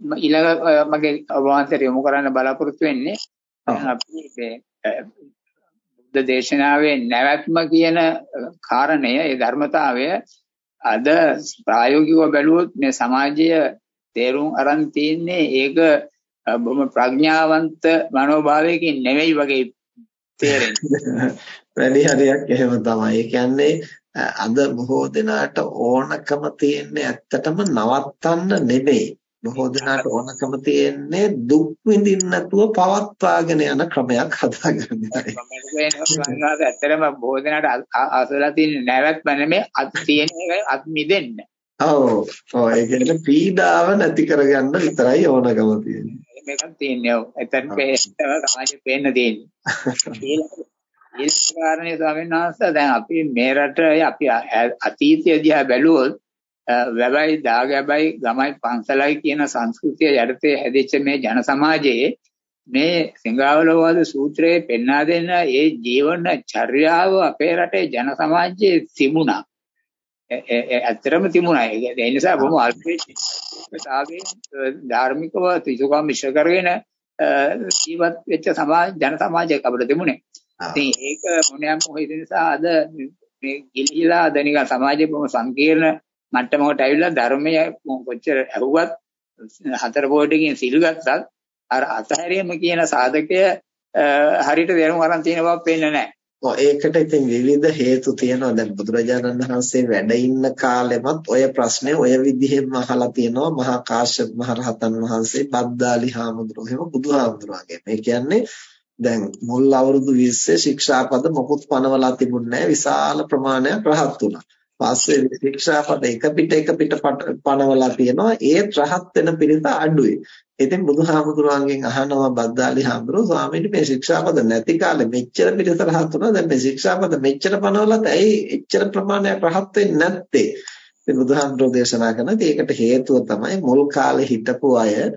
ඊළඟ මගේ වහන්සේට යොමු කරන්න බලාපොරොත්තු වෙන්නේ අපි බුද්ධ දේශනාවේ නැවැත්ම කියන කාරණය ඒ ධර්මතාවය අද ප්‍රායෝගිකව බැලුවොත් මේ සමාජය තේරුම් අරන් තින්නේ ඒක බොහොම ප්‍රඥාවන්ත මනෝභාවයකින් නෙවෙයි වගේ තේරෙන්නේ. වැඩි හරියක් එහෙම තමයි. ඒ කියන්නේ අද බොහෝ දෙනාට ඕනකම තියෙන්නේ ඇත්තටම නවත්තන්න නෙමෙයි. බොහෝ දෙනාට ඕනකම තියෙන්නේ දුක් විඳින්න නැතුව පවත්වාගෙන යන ක්‍රමයක් හදාගන්නයි. ඇත්තටම බොහෝ දෙනාට අසලා තියෙන නැවැත්ම නෙමෙයි අත් තියෙන එක අත් මිදෙන්න. ඔව්. ඔව් ඒ කියන්නේ පීඩාව නැති කරගන්න විතරයි ඕනකම තියෙන්නේ. මේකක් තියෙන්නේ. ඔව්. පේනවා සමාජයේ පේන්න තියෙන්නේ. ඒ කාරණේ ස්වාමීන් වහන්සේ දැන් අපි මේ රටේ අපි අතීතය දිහා බැලුවොත් වැබයි දාගැබයි ගමයි පන්සලයි කියන සංස්කෘතිය යටතේ හැදිච්ච මේ ජන සමාජයේ මේ සිංහාවලවාද සූත්‍රයේ පෙන්වා දෙන ඒ ජීවන චර්යාව අපේ රටේ ජන සමාජයේ තිබුණා. ඇත්තටම තිබුණා. ඒ නිසා බොහොම අල්පේතාවයෙන් ධාර්මිකව තිසුකම් මිශ්‍ර කරගෙන ජීවත් වෙච්ච සමාජ ජන සමාජයක් අපිට තිබුණේ. ඉතින් ඒක මොනියම් මොහිද නිසා අද මේ ගිලිහිලා අද නිකන් සමාජයේ බොහොම සංකීර්ණ මට්ටමකට ඇවිල්ලා ධර්මය කොච්චර ඇහුවත් හතර පොඩකින් සිල් ගත්තත් අර අතහැරීම කියන සාධකය හරියට දැනුම් අරන් තියෙන බව පේන්නේ නැහැ. ඔව් ඒකට ඉතින් විවිධ හේතු තියෙනවා. දැන් බුදුරජාණන් වහන්සේ වැඩ ඉන්න කාලෙමත් ඔය ප්‍රශ්නේ ඔය විදිහෙම අහලා තියෙනවා මහා කාශ්‍යප මහ රහතන් වහන්සේ බද්දාලි හාමුදුරුවෝ එහෙම බුදුහාමුදුරුවන්ගේ. මේ කියන්නේ දැන් මුල් අවුරුදු 20 ශික්ෂාපද මොකුත් පනවලා තිබුණේ නැහැ. විශාල ප්‍රමාණයක් රහත් වුණා. පස්සේ ශික්ෂාපද එක පිට එක පිට පනවලා තියෙනවා. ඒත් රහත් වෙන පිරිස අඩුයි. ඉතින් බුදුහාමුදුරුවන්ගෙන් අහනවා බද්දාලි හාමුදුරුවෝ ස්වාමීනි මේ ශික්ෂාපද නැති කාලේ මෙච්චර පිරිස රහත් වුණා. දැන් මේ ශික්ෂාපද මෙච්චර පනවලත් ඇයි එච්චර ප්‍රමාණයක් රහත් වෙන්නේ නැත්තේ? ඉතින් බුදුහාමුදුරුවෝ දේශනා කරනවා ඒකට හේතුව තමයි මුල් කාලේ හිටපු අය ඒ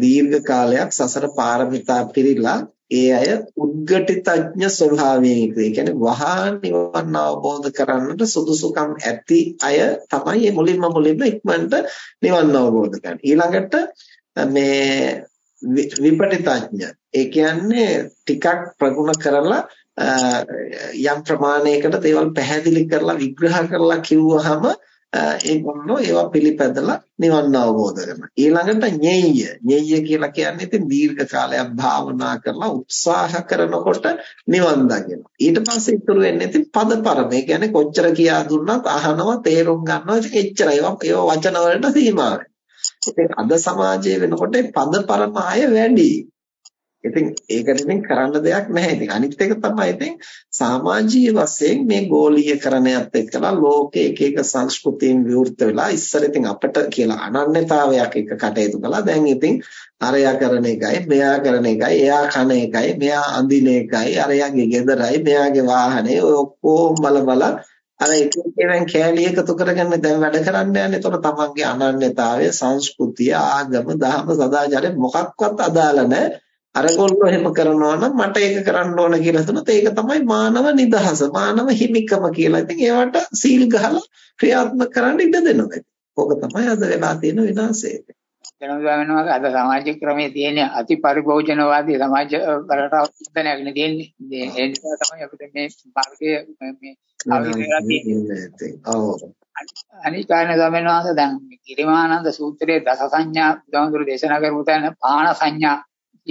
දීර්ඝ කාලයක් සසර පාරමිතා පිරීලා ඒ අය උද්ගටිතඥ ස්වභාවයෙන් ඉන්නේ. ඒ කියන්නේ වහා නිවන් අවබෝධ කරන්නට සුදුසුකම් ඇති අය තමයි මේ මුලින්ම මුලින්ම ඉක්මනට නිවන් අවබෝධ කරන්නේ. ඊළඟට මේ විපටිතඥ. ඒ කියන්නේ ටිකක් ප්‍රගුණ කරලා යම් ප්‍රමාණයකට දේවල් පැහැදිලි කරලා විග්‍රහ කරලා කිව්වහම ඒගොල්ලෝ ඒවා පිළිපැදලා නිවන් අවබෝධ කරනවා. ඊළඟට ඤෙය්‍ය. ඤෙය්‍ය කියලා කියන්නේ ඉතින් දීර්ඝ කාලයක් භාවනා කරලා උත්සාහ කරනකොට නිවන් දකිනවා. ඊට පස්සේ ඉතුරු වෙන්නේ ඉතින් පදපරම. ඒ කියන්නේ කොච්චර කියා දුන්නත් අහනවා, තේරුම් ගන්නවා. ඉතින් එච්චරයි. ඒවා වචන වලට සීමා ඉතින් අද සමාජයේ වෙනකොට පදපරම අය වැඩි. ඉතින් ඒකට ඉතින් කරන්න දෙයක් නැහැ. ඉතින් අනිත් එක තමයි ඉතින් සමාජීය වශයෙන් මේ ගෝලීයකරණයත් එක්කලා ලෝකයේ එක එක සංස්කෘතීන් විවෘත වෙලා ඉස්සර ඉතින් අපිට කියලා අනන්‍යතාවයක් එක කටයුතු කළා. දැන් ඉතින් අරයා කරන එකයි, මෙයා කරන එකයි, එයා කන එකයි, මෙයා අඳින එකයි, අරයාගේ ගෙදරයි, මෙයාගේ වාහනේ ඔය ඔක්කොම බල බල අර එක එකෙන් කෑලි එකතු කරගෙන දැන් වැඩ කරන්න යන්නේ. ඒතකොට තමන්ගේ අනන්‍යතාවය, සංස්කෘතිය, ආගම, දහම, සදාචාරය මොකක්වත් අදාළ නැහැ. අරගොල්ලෝ එහෙම කරනවා නම් මට ඒක කරන්න ඕන කියලා හිතනොත් ඒක තමයි මානව නිදහස මානව හිමිකම කියලා. ඉතින් ඒවට සීල් ගහලා ක්‍රියාත්මක කරන්න ඉඩ දෙනවා. ඕක තමයි අද වෙලා තියෙන විනාශය. වෙනවා අද සමාජ ක්‍රමයේ තියෙන අති පරිභෝජනවාදී සමාජ රටාවක් තියෙන්නේ. ඒ නිසා තමයි අපිට මේ මාර්ගයේ මේ ආවිදලා තියෙන්නේ. ඔව්. අනිකායන ගමන වාස දැන් කිරිමානන්ද සූත්‍රයේ දස සංඥා බුදුහාමුදුරු දේශනා කරපු තැන පාණ සංඥා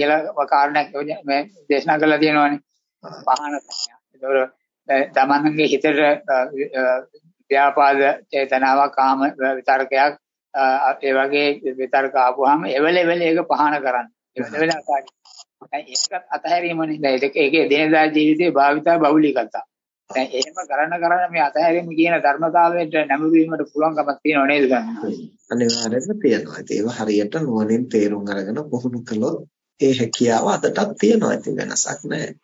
කියලා කාරණයක් මේ දේශනා කරලා තියෙනවානේ. පහන සංඥා. ඒතකොට තමන්ගේ හිතට ව්‍යාපාද චේතනාවක් කාම විතරකයක් ඒ වගේ විතරක ආපුවාම එවලෙවල ඒක පහන කරන්න. එවලෙවල අතාරින්න. ඒකත් අතහැරීමනේ. දැන් ඒක ඒකේ දිනදා ජීවිතේ භාවිතා බහුලීකතා. දැන් එහෙම කරන කරන මේ අතහැරීම කියන ධර්මතාවයට නැඹුරු වීමට පුළුවන්කමක් තියෙනව නේද ගන්න? අනිවාර්යයෙන්ම තියෙනවා. ඒක හරියට නුවණින් තේරුම් අරගෙන පුහුණු කළොත් ඒ හැකියාව අදටත් තියෙනවා. ඉතින් වෙනසක් නැහැ.